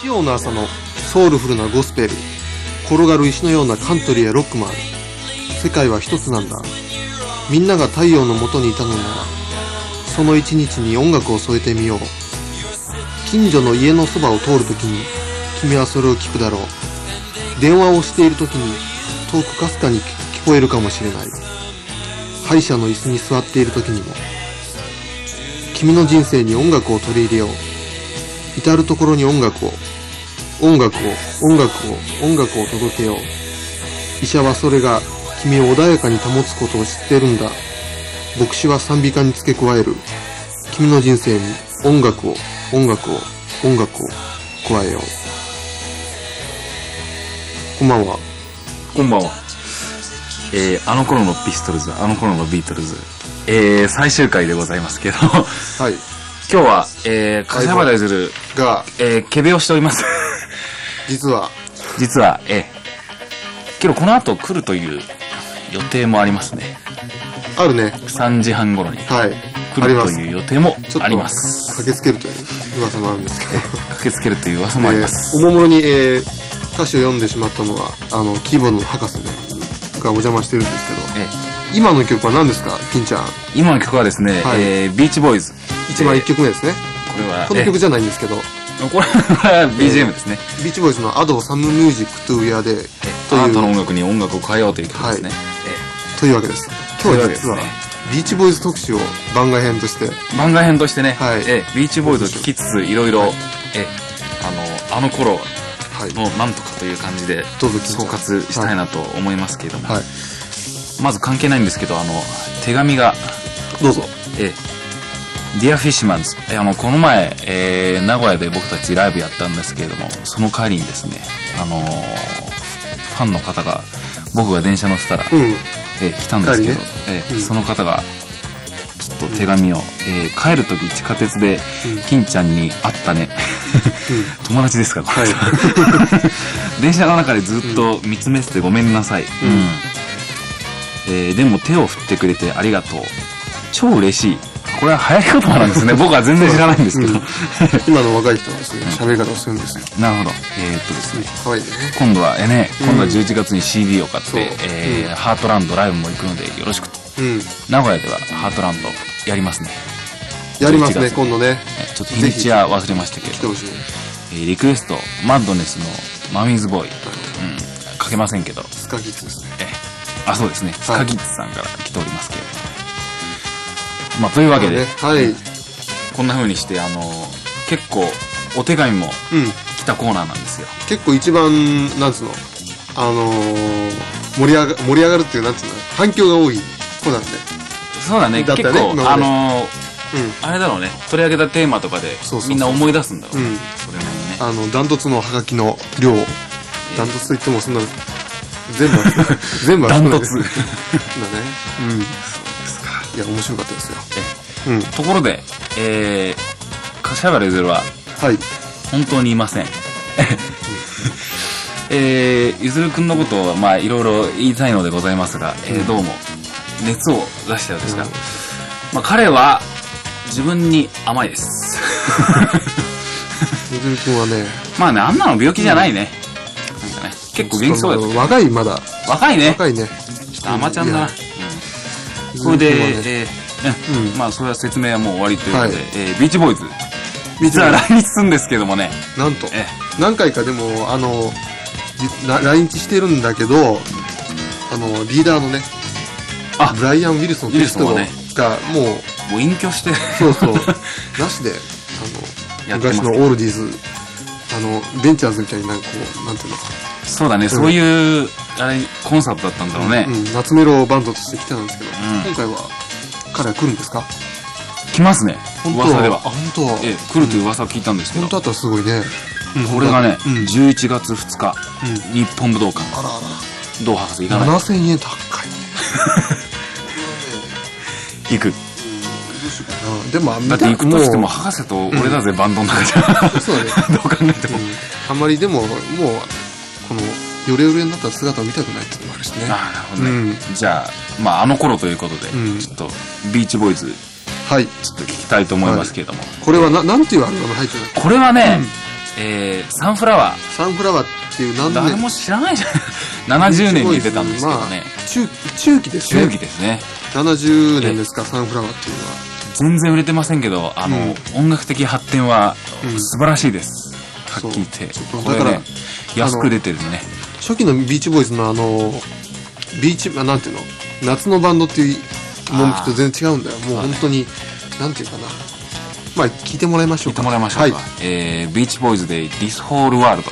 日曜の朝のソウルフルなゴスペル。転がる石のようなカントリーやロックもある。世界はひとつなんだ。みんなが太陽のもとにいたのならその一日に音楽を添えてみよう。近所の家のそばを通るときに君はそれを聞くだろう。電話をしているときに遠くかすかに聞こえるかもしれない。歯医者の椅子に座っているときにも君の人生に音楽を取り入れよう。至る所に音楽を音楽を音楽を音楽を届けよう。医者はそれが君を穏やかに保つことを知ってるんだ。牧師は賛美歌に付け加える。君の人生に音楽を。音楽を音楽を加えようこんばんは。こんばんは。えー、あの頃のピストルズ、あの頃のビートルズ、えー、最終回でございますけど、はい。今日は、えー、柏原譲る、がえー、ケベをしております。実は。実は、えー、けどこの後来るという予定もありますね。あるね。3時半頃にはい。来るという予定もあります。駆けつけるという噂もあるんですけど。駆けつけるという噂もあります。えーおもむろに、えー歌詞を読んでしまったのはあのキーボードの博士ねがお邪魔してるんですけど。え今の曲は何ですか？金ちゃん。ー今の曲はですね、はい。えー、ビーチボーイズ。一番一曲目ですね。これは、この曲じゃないんですけど。えーこれは BGM ですね。ビーチボーイズの「 Add Some Music to Your Day。という。あなたの音楽に音楽を変えようという曲ですね。はい。えというわけです。今日は実はビーチボーイズ特集を番外編として。ー番外編としてね、はい。えービーチボーイズを聴きつつ、いろいろ、えーあの、あの頃はい。のなんとかという感じで、総括したいなと思いますけれども、はい。まず関係ないんですけど、あの、手紙が、どうぞ。えー、Dear Fishmans、えーあの、この前、えー名古屋で僕たちライブやったんですけれども、その帰りにですね、あのーファンの方が、僕が電車乗ってたら、うんえー来たんですけど、ね。うん。えーその方が、ちょっと手紙を、えー帰るとき地下鉄で、うん。金ちゃんに会ったね。友達ですかこれ、は 電車の中でずっと見つめててごめんなさい。うん。えーでも手を振ってくれてありがとう。超嬉しい。これは流行り言葉なんですね。僕は全然知らないんですけど。うん。今の若い人はそういう喋り方をするんですよ。なるほど。えーっとですね。可愛いね。今度は、えーね、うん。今度は11月に CD を買って、そう。えーうん。ハートランドライブも行くのでよろしくと。うん。名古屋ではハートランドやりますね。やりますね11月。今度ね。えちょっと日にちは忘れましたけど、来てほしい。えーリクエスト、マッドネスのマミーズボーイ。うん、かけませんけど、スカギッツですね。えーあ、そうですね、スカギッツさんから来ておりますけれど。まあ、というわけで、ねはい。こんな風にして、あの結構、お手紙もうん。来たコーナーなんですよ。結構一番なんつうのあのー盛り上が盛り上がるっていうなんつうの反響が多い子なんでそうだね、だった結構、あのうあれだろうね、取り上げたテーマとかでみんな思い出すんだろうね。んうん。それなりにね。あのダントツのハガキの量。ダントツといってもそんな全部は 全部はダントツ。だね。うんいや面白かったですようんところで、えー、柏原ゆずるははい本当にいません。えー、ゆずるくんのことを、まあ、いろいろ言いたいのでございますが、えー、どうも、熱を出したようですが、うんまあ、彼は、自分に甘いです。みずるくんはね まあね、あんなの病気じゃないね。なんかね、結構元気そうだった。若いまだ若いね。若いねちょっと甘ちゃんだな。それで、えーうんうん。まあ、それは説明はもう終わりということで、はい。えービーチボーイズ。実は来日するんですけどもね、なんと。え何回かでもあの来日してるんだけどあのリーダーのねあ。ブライアン・ウィルソンっていう人がウィルもうもう隠居して、そうそう。なしであの昔のオールディーズあのベンチャーズみたいになんかこうなんていうのか。そうだね、そういう、あれ、コンサートだったんだろうね。うん、夏メロバンドとして来てたんですけど、ん。今回は彼は来るんですか？来ますね、噂では。あ。本当？はええ、来るという噂を聞いたんですけど。本当、だったらすごいね、うん。これがね、うん。11月2日、うん。日本武道館、あらあどう博士行らかない？7000円高いね。行く。でも、だって行くとしてもも博士と俺だぜ、バンドの中じゃ。う、そうだね。どう考えても。うんあんまりでも、もう、この、ヨレヨレになった姿を見たくないっていうのもあるしね。ああ、なるほどね。うんじゃあ、まあ、あの頃ということで、うんちょっと、ビーチボーイズ、はい。ちょっと聞きたいと思いますけれども。これはな、なんていうアルバム入ってるの？これはね、うんえー、サンフラワサンフラワーっていうー。何年？誰も知らないじゃん。70年に出たんですけどね。まあ、中、中期ですね。中期ですね。70年ですか、サンフラワーっていうのは。全然売れてませんけど、あの、うん音楽的発展はうん素晴らしいです。はっきり言ってだから、安く出てるね。初期のビーチボーイズのあの、ビーチ、あなんていうの？夏のバンドっていう趣と全然違うんだよ。もう本当に、なんていうかな。まあ、聞いてもらいましょうか。聞いてもらいましょうか。はい。えー、ビーチボーイズで This Whole World。